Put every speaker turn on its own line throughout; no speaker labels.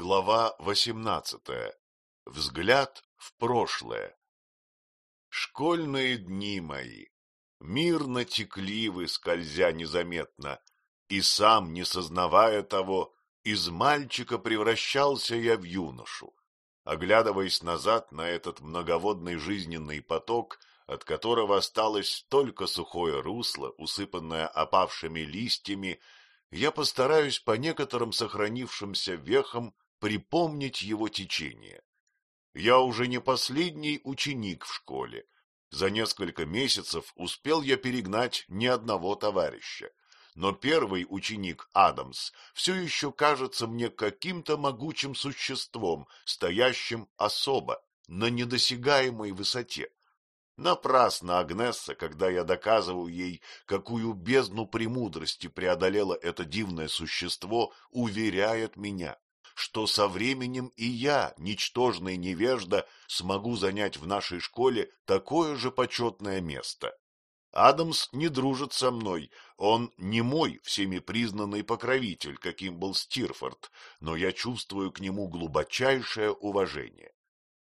Глава восемнадцатая. Взгляд в прошлое. Школьные дни мои. Мирно текли вы, скользя незаметно, и сам, не сознавая того, из мальчика превращался я в юношу. Оглядываясь назад на этот многоводный жизненный поток, от которого осталось только сухое русло, усыпанное опавшими листьями, я постараюсь по некоторым сохранившимся вехам припомнить его течение. Я уже не последний ученик в школе. За несколько месяцев успел я перегнать ни одного товарища. Но первый ученик Адамс все еще кажется мне каким-то могучим существом, стоящим особо, на недосягаемой высоте. Напрасно Агнесса, когда я доказываю ей, какую бездну премудрости преодолело это дивное существо, уверяет меня, что со временем и я, ничтожный невежда, смогу занять в нашей школе такое же почетное место. Адамс не дружит со мной, он не мой всеми признанный покровитель, каким был Стирфорд, но я чувствую к нему глубочайшее уважение.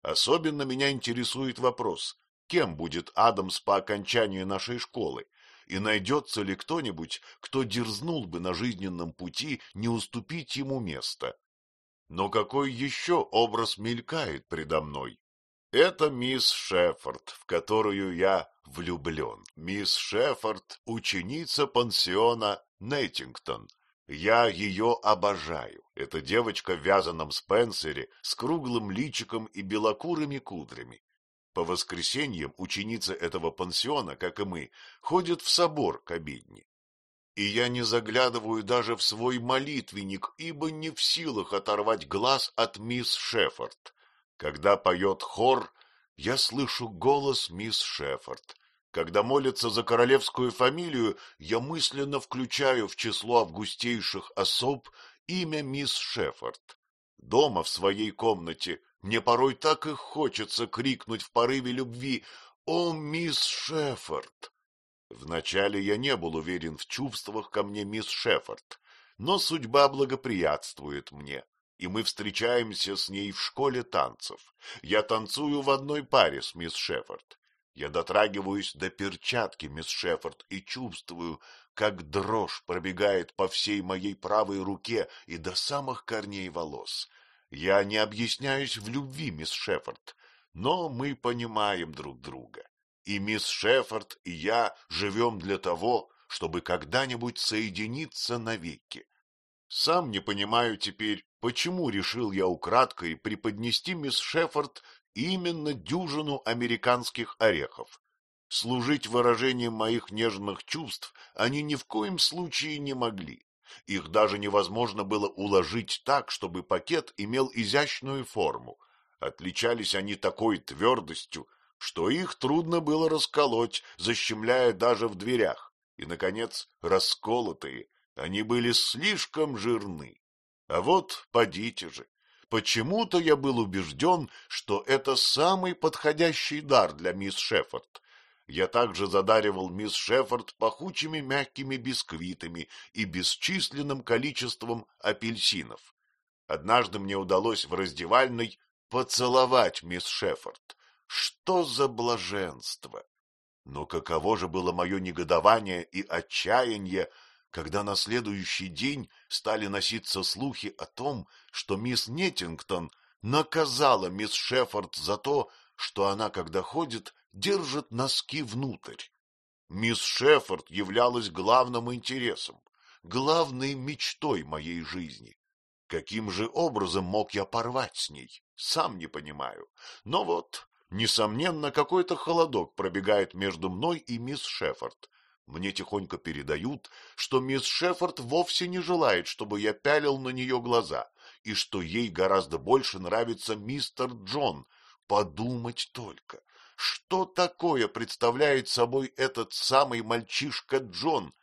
Особенно меня интересует вопрос, кем будет Адамс по окончании нашей школы, и найдется ли кто-нибудь, кто дерзнул бы на жизненном пути не уступить ему место. Но какой еще образ мелькает предо мной? Это мисс Шеффорд, в которую я влюблен. Мисс Шеффорд — ученица пансиона Нейтингтон. Я ее обожаю. Эта девочка в вязаном спенсере с круглым личиком и белокурыми кудрями. По воскресеньям ученицы этого пансиона, как и мы, ходят в собор к обедне. И я не заглядываю даже в свой молитвенник, ибо не в силах оторвать глаз от мисс Шеффорд. Когда поет хор, я слышу голос мисс Шеффорд. Когда молятся за королевскую фамилию, я мысленно включаю в число августейших особ имя мисс Шеффорд. Дома в своей комнате мне порой так и хочется крикнуть в порыве любви «О, мисс Шеффорд!». Вначале я не был уверен в чувствах ко мне мисс Шеффорд, но судьба благоприятствует мне, и мы встречаемся с ней в школе танцев. Я танцую в одной паре с мисс Шеффорд. Я дотрагиваюсь до перчатки мисс Шеффорд и чувствую, как дрожь пробегает по всей моей правой руке и до самых корней волос. Я не объясняюсь в любви, мисс Шеффорд, но мы понимаем друг друга. И мисс Шеффорд, и я живем для того, чтобы когда-нибудь соединиться навеки. Сам не понимаю теперь, почему решил я украдкой преподнести мисс Шеффорд именно дюжину американских орехов. Служить выражением моих нежных чувств они ни в коем случае не могли. Их даже невозможно было уложить так, чтобы пакет имел изящную форму. Отличались они такой твердостью, что их трудно было расколоть, защемляя даже в дверях. И, наконец, расколотые, они были слишком жирны. А вот, подите же, почему-то я был убежден, что это самый подходящий дар для мисс Шеффорд. Я также задаривал мисс Шеффорд пахучими мягкими бисквитами и бесчисленным количеством апельсинов. Однажды мне удалось в раздевальной поцеловать мисс Шеффорд. Что за блаженство! Но каково же было мое негодование и отчаяние, когда на следующий день стали носиться слухи о том, что мисс Неттингтон наказала мисс Шеффорд за то, что она, когда ходит, держит носки внутрь. Мисс Шеффорд являлась главным интересом, главной мечтой моей жизни. Каким же образом мог я порвать с ней, сам не понимаю. Но вот, несомненно, какой-то холодок пробегает между мной и мисс Шеффорд. Мне тихонько передают, что мисс Шеффорд вовсе не желает, чтобы я пялил на нее глаза, и что ей гораздо больше нравится мистер Джон. Подумать только, что такое представляет собой этот самый мальчишка Джон?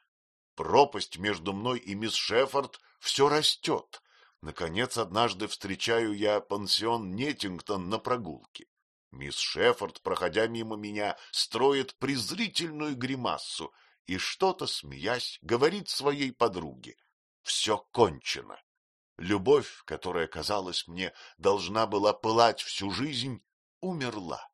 Пропасть между мной и мисс Шеффорд все растет. Наконец, однажды встречаю я пансион Неттингтон на прогулке. Мисс Шеффорд, проходя мимо меня, строит презрительную гримассу и что-то, смеясь, говорит своей подруге. Все кончено. Любовь, которая, казалось мне, должна была пылать всю жизнь, умерла.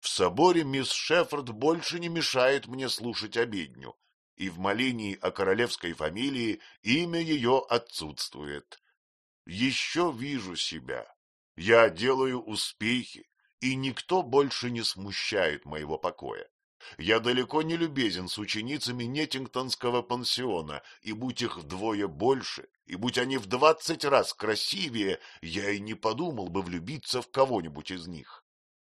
В соборе мисс Шеффорд больше не мешает мне слушать обедню, и в молении о королевской фамилии имя ее отсутствует. Еще вижу себя. Я делаю успехи, и никто больше не смущает моего покоя. Я далеко не любезен с ученицами Неттингтонского пансиона, и будь их вдвое больше, и будь они в двадцать раз красивее, я и не подумал бы влюбиться в кого-нибудь из них.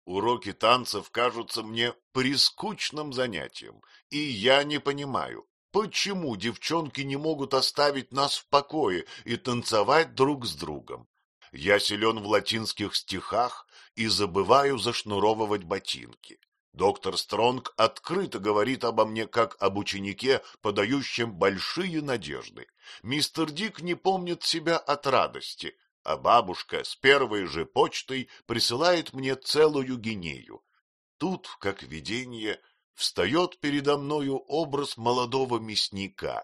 Уроки танцев кажутся мне прискучным занятием, и я не понимаю, почему девчонки не могут оставить нас в покое и танцевать друг с другом. Я силен в латинских стихах и забываю зашнуровывать ботинки. Доктор Стронг открыто говорит обо мне как об ученике, подающем большие надежды. Мистер Дик не помнит себя от радости, а бабушка с первой же почтой присылает мне целую гинею. Тут, как видение, встает передо мною образ молодого мясника.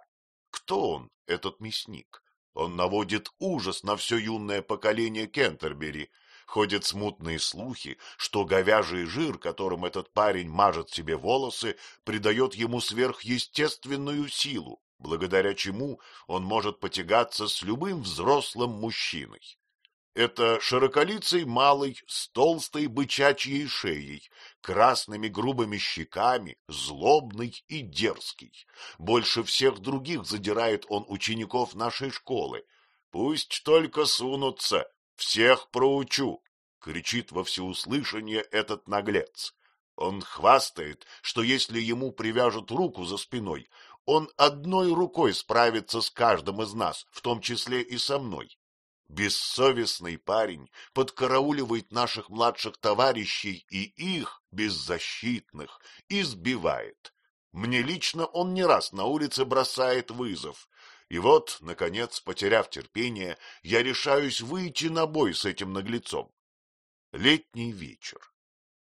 Кто он, этот мясник? Он наводит ужас на все юное поколение Кентербери, Ходят смутные слухи, что говяжий жир, которым этот парень мажет себе волосы, придает ему сверхъестественную силу, благодаря чему он может потягаться с любым взрослым мужчиной. Это широколицый малый с толстой бычачьей шеей, красными грубыми щеками, злобный и дерзкий. Больше всех других задирает он учеников нашей школы. Пусть только сунутся, всех проучу! — кричит во всеуслышание этот наглец. Он хвастает, что если ему привяжут руку за спиной, он одной рукой справится с каждым из нас, в том числе и со мной. Бессовестный парень подкарауливает наших младших товарищей и их, беззащитных, избивает. Мне лично он не раз на улице бросает вызов, и вот, наконец, потеряв терпение, я решаюсь выйти на бой с этим наглецом. Летний вечер.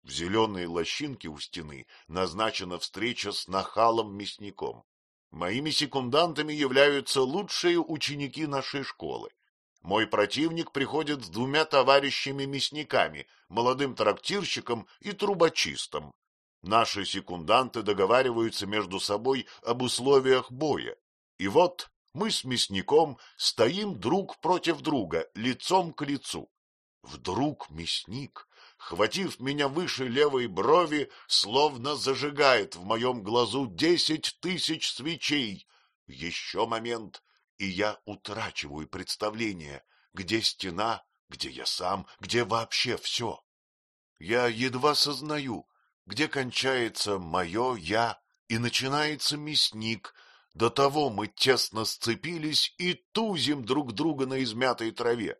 В зеленой лощинке у стены назначена встреча с нахалом-мясником. Моими секундантами являются лучшие ученики нашей школы. Мой противник приходит с двумя товарищами-мясниками, молодым трактирщиком и трубочистом. Наши секунданты договариваются между собой об условиях боя. И вот мы с мясником стоим друг против друга, лицом к лицу. Вдруг мясник, хватив меня выше левой брови, словно зажигает в моем глазу десять тысяч свечей. Еще момент, и я утрачиваю представление, где стена, где я сам, где вообще все. Я едва сознаю, где кончается мое «я» и начинается мясник, до того мы тесно сцепились и тузим друг друга на измятой траве.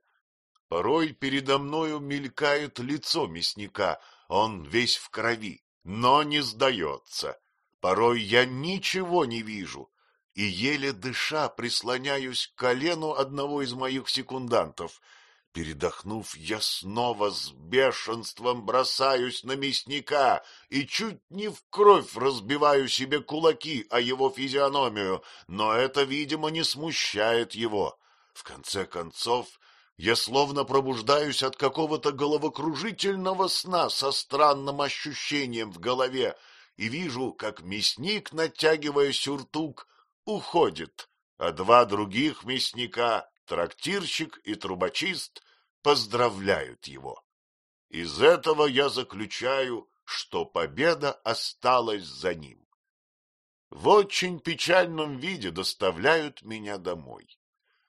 Порой передо мною мелькает лицо мясника, он весь в крови, но не сдается. Порой я ничего не вижу, и еле дыша прислоняюсь к колену одного из моих секундантов — Передохнув, я снова с бешенством бросаюсь на мясника и чуть не в кровь разбиваю себе кулаки о его физиономию, но это, видимо, не смущает его. В конце концов, я словно пробуждаюсь от какого-то головокружительного сна со странным ощущением в голове и вижу, как мясник, натягивая сюртук, уходит, а два других мясника, трактирщик и трубочист, поздравляют его. Из этого я заключаю, что победа осталась за ним. В очень печальном виде доставляют меня домой.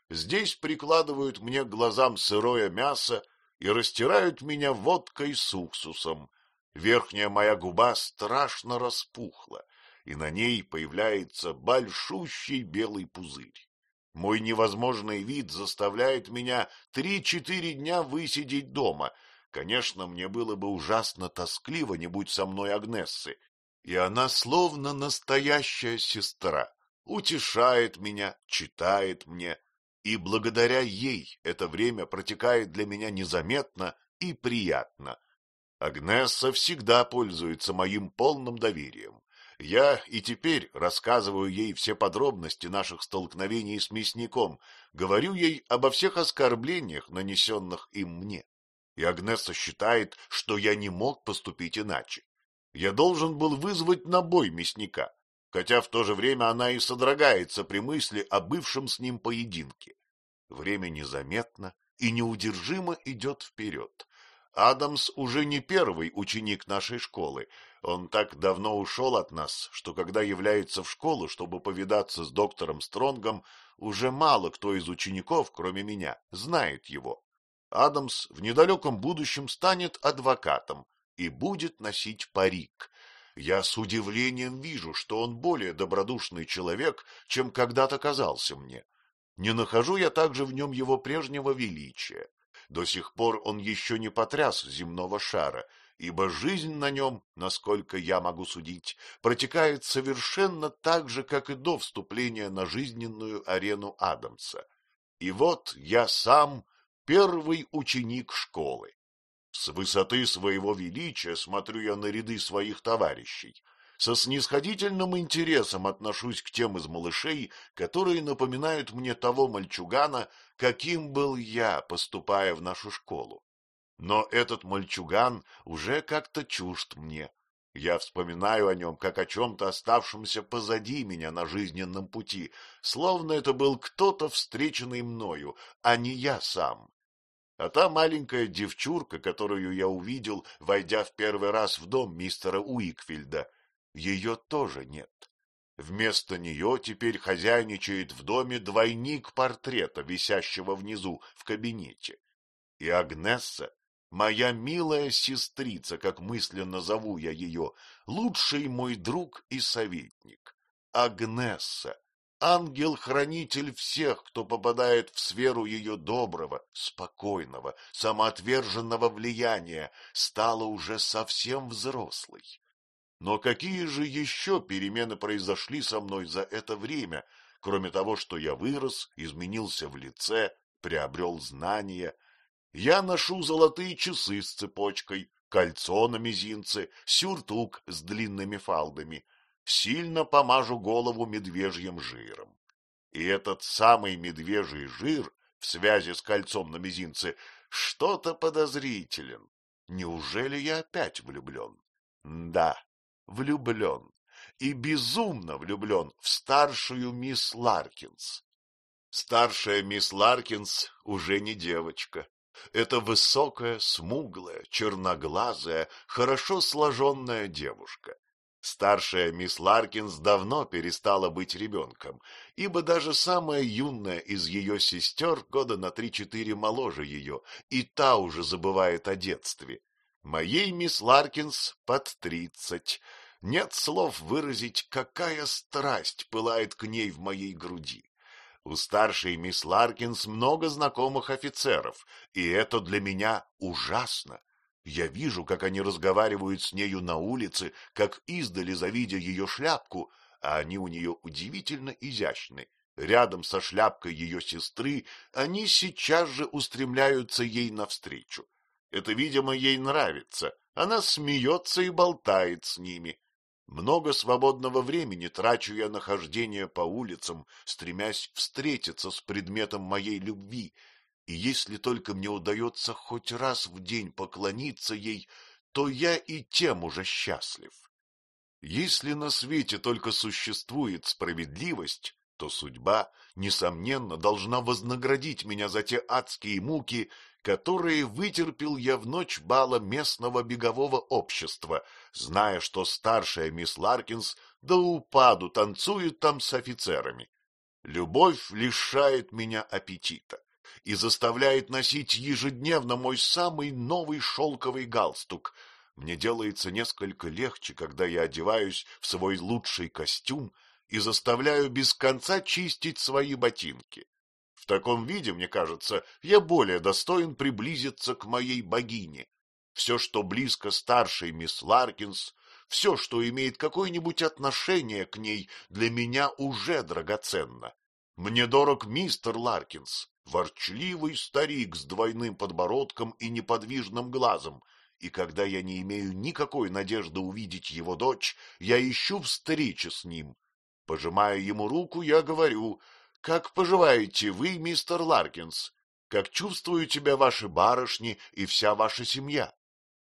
Здесь прикладывают мне глазам сырое мясо и растирают меня водкой с уксусом. Верхняя моя губа страшно распухла, и на ней появляется большущий белый пузырь. Мой невозможный вид заставляет меня три-четыре дня высидеть дома. Конечно, мне было бы ужасно тоскливо, не будь со мной Агнессы. И она словно настоящая сестра, утешает меня, читает мне, и благодаря ей это время протекает для меня незаметно и приятно. Агнесса всегда пользуется моим полным доверием. Я и теперь рассказываю ей все подробности наших столкновений с мясником, говорю ей обо всех оскорблениях, нанесенных им мне. И Агнеса считает, что я не мог поступить иначе. Я должен был вызвать на бой мясника, хотя в то же время она и содрогается при мысли о бывшем с ним поединке. Время незаметно и неудержимо идет вперед. Адамс уже не первый ученик нашей школы. Он так давно ушел от нас, что когда является в школу, чтобы повидаться с доктором Стронгом, уже мало кто из учеников, кроме меня, знает его. Адамс в недалеком будущем станет адвокатом и будет носить парик. Я с удивлением вижу, что он более добродушный человек, чем когда-то казался мне. Не нахожу я также в нем его прежнего величия. До сих пор он еще не потряс земного шара, ибо жизнь на нем, насколько я могу судить, протекает совершенно так же, как и до вступления на жизненную арену Адамса. И вот я сам первый ученик школы. С высоты своего величия смотрю я на ряды своих товарищей — со снисходительным интересом отношусь к тем из малышей, которые напоминают мне того мальчугана, каким был я, поступая в нашу школу. Но этот мальчуган уже как-то чужд мне. Я вспоминаю о нем, как о чем-то оставшемся позади меня на жизненном пути, словно это был кто-то, встреченный мною, а не я сам. А та маленькая девчурка, которую я увидел, войдя в первый раз в дом мистера Уикфильда, ее тоже нет. Вместо нее теперь хозяйничает в доме двойник портрета, висящего внизу в кабинете. И Агнесса, моя милая сестрица, как мысленно зову я ее, лучший мой друг и советник. Агнесса, ангел-хранитель всех, кто попадает в сферу ее доброго, спокойного, самоотверженного влияния, стала уже совсем взрослой. Но какие же еще перемены произошли со мной за это время, кроме того, что я вырос, изменился в лице, приобрел знания? Я ношу золотые часы с цепочкой, кольцо на мизинце, сюртук с длинными фалдами, сильно помажу голову медвежьим жиром. И этот самый медвежий жир в связи с кольцом на мизинце что-то подозрителен. Неужели я опять влюблен? Да, влюблен и безумно влюблен в старшую мисс Ларкинс. Старшая мисс Ларкинс уже не девочка. Это высокая, смуглая, черноглазая, хорошо сложенная девушка. Старшая мисс Ларкинс давно перестала быть ребенком, ибо даже самая юная из ее сестер года на три-четыре моложе ее, и та уже забывает о детстве. Моей мисс Ларкинс под тридцать. Нет слов выразить, какая страсть пылает к ней в моей груди. У старшей мисс Ларкинс много знакомых офицеров, и это для меня ужасно. Я вижу, как они разговаривают с нею на улице, как издали, завидя ее шляпку, а они у нее удивительно изящны. Рядом со шляпкой ее сестры они сейчас же устремляются ей навстречу. Это, видимо, ей нравится. Она смеется и болтает с ними. Много свободного времени трачу я на хождение по улицам, стремясь встретиться с предметом моей любви, и если только мне удается хоть раз в день поклониться ей, то я и тем уже счастлив. Если на свете только существует справедливость, то судьба, несомненно, должна вознаградить меня за те адские муки, которые вытерпел я в ночь бала местного бегового общества, зная, что старшая мисс Ларкинс до упаду танцует там с офицерами. Любовь лишает меня аппетита и заставляет носить ежедневно мой самый новый шелковый галстук. Мне делается несколько легче, когда я одеваюсь в свой лучший костюм и заставляю без конца чистить свои ботинки. Таком виде, мне кажется, я более достоин приблизиться к моей богине. Все, что близко старшей мисс Ларкинс, все, что имеет какое-нибудь отношение к ней, для меня уже драгоценно. Мне дорог мистер Ларкинс, ворчливый старик с двойным подбородком и неподвижным глазом, и когда я не имею никакой надежды увидеть его дочь, я ищу встречи с ним. Пожимая ему руку, я говорю, «Как поживаете вы, мистер Ларкинс? Как чувствуют тебя ваши барышни и вся ваша семья?»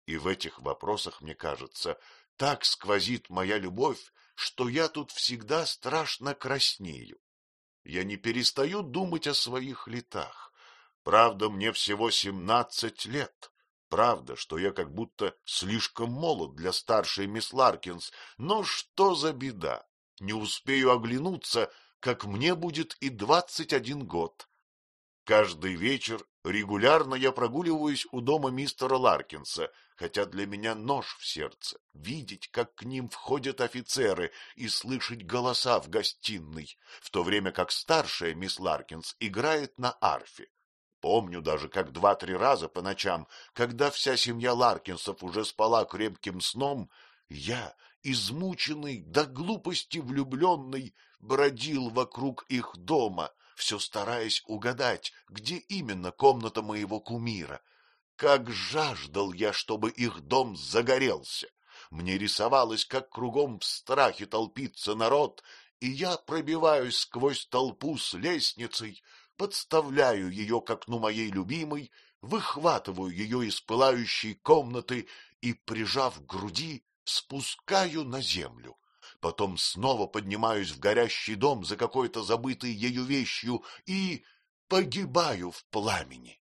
И в этих вопросах, мне кажется, так сквозит моя любовь, что я тут всегда страшно краснею. Я не перестаю думать о своих летах. Правда, мне всего семнадцать лет. Правда, что я как будто слишком молод для старшей мисс Ларкинс, но что за беда? Не успею оглянуться, как мне будет и двадцать один год. Каждый вечер регулярно я прогуливаюсь у дома мистера Ларкинса, хотя для меня нож в сердце — видеть, как к ним входят офицеры и слышать голоса в гостиной, в то время как старшая мисс Ларкинс играет на арфе. Помню даже, как два-три раза по ночам, когда вся семья Ларкинсов уже спала крепким сном, я, измученный до глупости влюбленный, бродил вокруг их дома, все стараясь угадать, где именно комната моего кумира. Как жаждал я, чтобы их дом загорелся! Мне рисовалось, как кругом в страхе толпится народ, и я пробиваюсь сквозь толпу с лестницей, подставляю ее к окну моей любимой, выхватываю ее из пылающей комнаты и, прижав к груди, спускаю на землю. Потом снова поднимаюсь в горящий дом за какой-то забытой ею вещью и погибаю в пламени.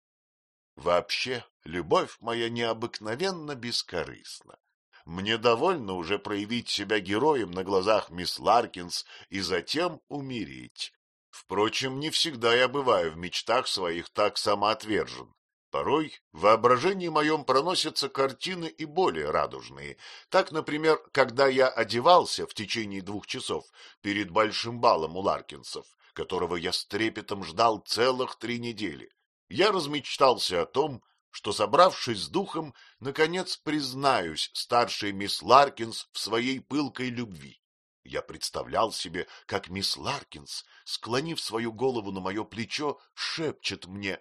Вообще, любовь моя необыкновенно бескорыстна. Мне довольно уже проявить себя героем на глазах мисс Ларкинс и затем умереть. Впрочем, не всегда я бываю в мечтах своих так самоотвержен. Порой в воображении моем проносятся картины и более радужные. Так, например, когда я одевался в течение двух часов перед большим балом у Ларкинсов, которого я с трепетом ждал целых три недели, я размечтался о том, что, собравшись с духом, наконец признаюсь старшей мисс Ларкинс в своей пылкой любви. Я представлял себе, как мисс Ларкинс, склонив свою голову на мое плечо, шепчет мне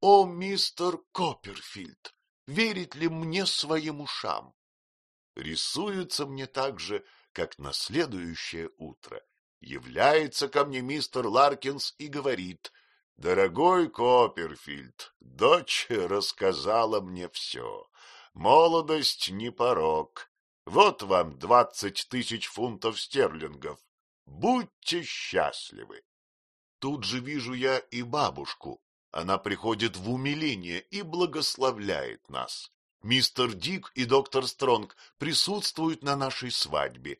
«О, мистер Копперфильд, верит ли мне своим ушам?» Рисуется мне так же, как на следующее утро. Является ко мне мистер Ларкинс и говорит «Дорогой Копперфильд, дочь рассказала мне все. Молодость не порог, вот вам двадцать тысяч фунтов стерлингов. Будьте счастливы. Тут же вижу я и бабушку. Она приходит в умиление и благословляет нас. Мистер Дик и доктор Стронг присутствуют на нашей свадьбе.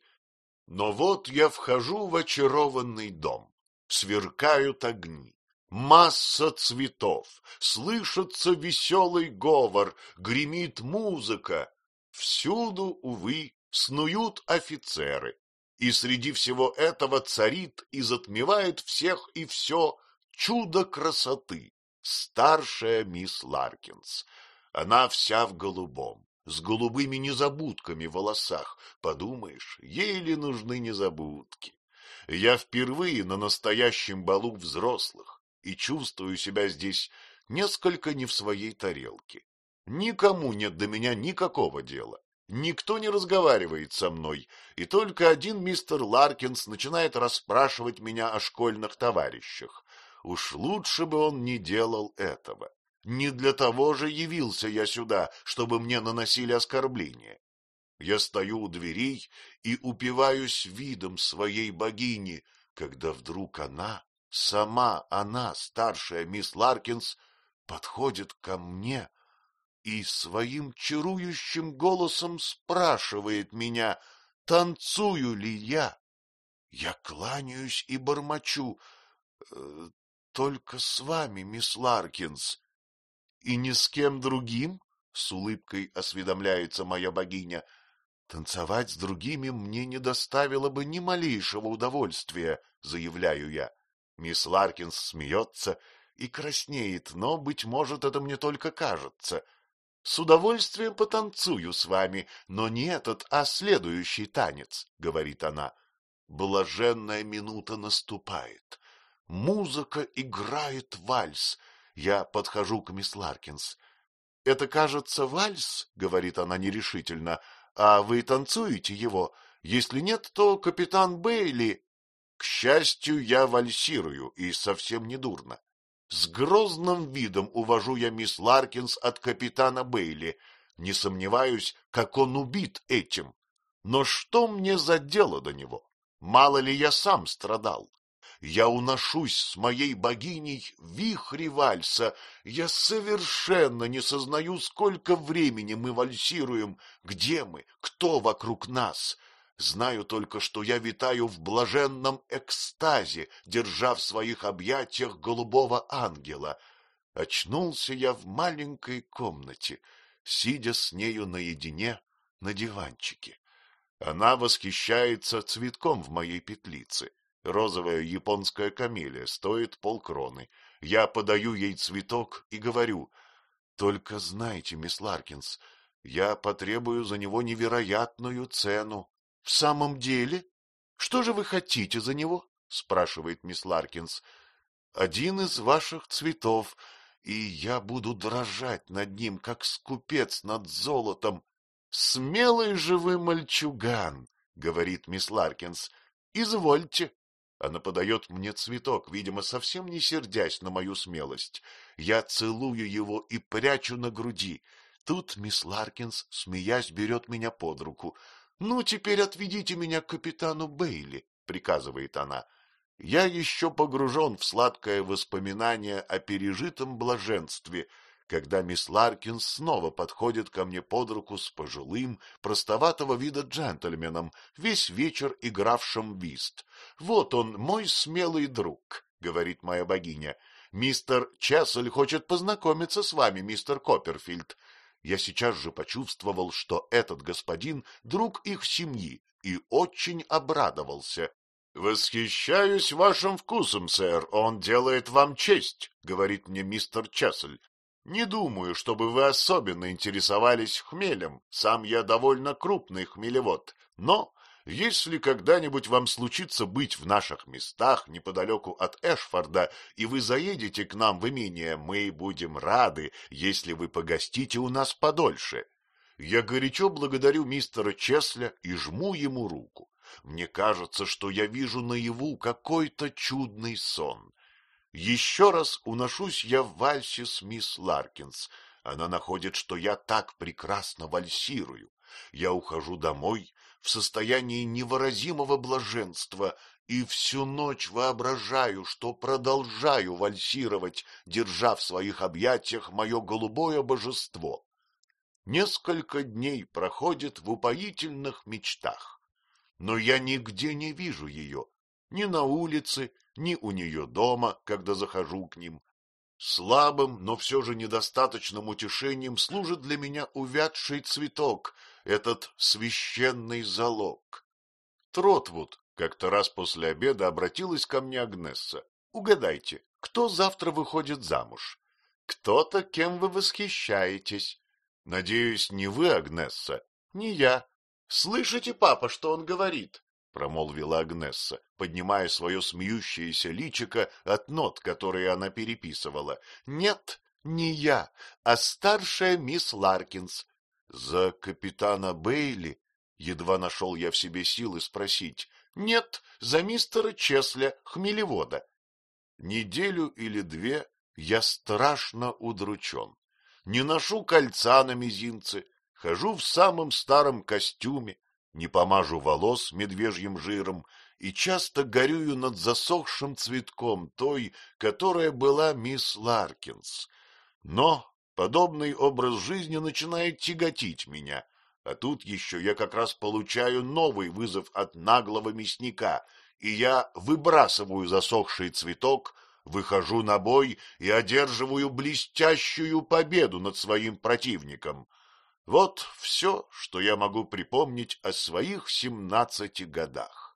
Но вот я вхожу в очарованный дом. Сверкают огни. Масса цветов, слышится веселый говор, гремит музыка, Всюду, увы, снуют офицеры, и среди всего этого царит и затмевает всех и все чудо красоты, старшая мисс Ларкинс. Она вся в голубом, с голубыми незабудками в волосах. Подумаешь, ей ли нужны незабудки? Я впервые на настоящем балу взрослых и чувствую себя здесь несколько не в своей тарелке. Никому нет до меня никакого дела. Никто не разговаривает со мной, и только один мистер Ларкинс начинает расспрашивать меня о школьных товарищах. Уж лучше бы он не делал этого. Не для того же явился я сюда, чтобы мне наносили оскорбления. Я стою у дверей и упиваюсь видом своей богини, когда вдруг она, сама она, старшая мисс Ларкинс, подходит ко мне и своим чарующим голосом спрашивает меня, танцую ли я. Я кланяюсь и бормочу, «Э, только с вами, мисс Ларкинс. И ни с кем другим, — с улыбкой осведомляется моя богиня, — танцевать с другими мне не доставило бы ни малейшего удовольствия, — заявляю я. Мисс Ларкинс смеется и краснеет, но, быть может, это мне только кажется — с удовольствием потанцую с вами, но не этот, а следующий танец, — говорит она. Блаженная минута наступает. Музыка играет вальс. Я подхожу к мисс Ларкинс.
— Это, кажется, вальс, — говорит она нерешительно, — а вы танцуете его? Если нет, то капитан Бейли... К счастью, я вальсирую, и совсем не дурно. С грозным видом увожу я мисс Ларкинс от капитана Бейли. Не сомневаюсь, как он убит этим. Но что мне за дело до него? Мало ли я сам страдал? Я уношусь с моей богиней в вальса. Я совершенно не сознаю, сколько времени мы вальсируем, где мы, кто вокруг нас. Знаю только, что я витаю в блаженном экстазе, держа в своих объятиях голубого ангела. Очнулся я в маленькой комнате, сидя с нею наедине на диванчике. Она восхищается цветком в моей петлице. Розовая японская камелия стоит полкроны. Я подаю ей цветок и говорю, «Только знайте, мисс Ларкинс, я потребую за него невероятную цену». — В самом деле? Что же вы хотите за него? — спрашивает мисс Ларкинс. — Один из ваших цветов, и я буду дрожать над ним, как скупец над золотом. — Смелый же вы мальчуган, — говорит мисс Ларкинс. — Извольте. Она подает мне цветок, видимо, совсем не сердясь на мою смелость. Я целую его и прячу на груди. Тут мисс Ларкинс, смеясь, берет меня под руку. — Ну, теперь отведите меня к капитану Бейли, — приказывает она. Я еще погружен в сладкое воспоминание о пережитом блаженстве, когда мисс Ларкин снова подходит ко мне под руку с пожилым, простоватого вида джентльменом, весь вечер игравшим вист. «Вот он, мой смелый друг», — говорит моя богиня. «Мистер Чессель хочет познакомиться с вами, мистер Копперфильд я сейчас же почувствовал, что этот господин — друг их семьи, и очень обрадовался. — Восхищаюсь вашим вкусом, сэр, он делает вам честь, — говорит мне мистер Чессель. — Не думаю, чтобы вы особенно интересовались хмелем, сам я довольно крупный хмелевод, но если когда-нибудь вам случится быть в наших местах неподалеку от Эшфорда, и вы заедете к нам в имение, мы будем рады, если вы погостите у нас подольше. Я горячо благодарю мистера Чесля и жму ему руку. Мне кажется, что я вижу наяву какой-то чудный сон. Еще раз уношусь я в вальсе с мисс Ларкинс. Она находит, что я так прекрасно вальсирую. Я ухожу домой в состоянии невыразимого блаженства и всю ночь воображаю, что продолжаю вальсировать, держа в своих объятиях мое голубое божество. Несколько дней проходит в упоительных мечтах, но я нигде не вижу ее, ни на улице, ни у нее дома, когда захожу к ним. Слабым, но все же недостаточным утешением служит для меня увядший цветок, этот священный залог. Тротвуд как-то раз после обеда обратилась ко мне Агнесса. Угадайте, кто завтра выходит замуж? Кто-то, кем вы восхищаетесь. Надеюсь, не вы, Агнесса? Не я. Слышите, папа, что он говорит? — промолвила Агнесса, поднимая свое смеющееся личико от нот, которые она переписывала. — Нет, не я, а старшая мисс Ларкинс. За капитана Бейли едва нашел я в себе силы спросить. Нет, за мистера Чесля, хмелевода. Неделю или две я страшно удручен. Не ношу кольца на мизинце, хожу в самом старом костюме, не помажу волос медвежьим жиром и часто горюю над засохшим цветком той, которая была мисс Ларкинс. Но Подобный образ жизни начинает тяготить меня, а тут еще я как раз получаю новый вызов от наглого мясника, и я выбрасываю засохший цветок, выхожу на бой и одерживаю блестящую победу над своим противником. Вот все, что я могу припомнить о своих семнадцати годах.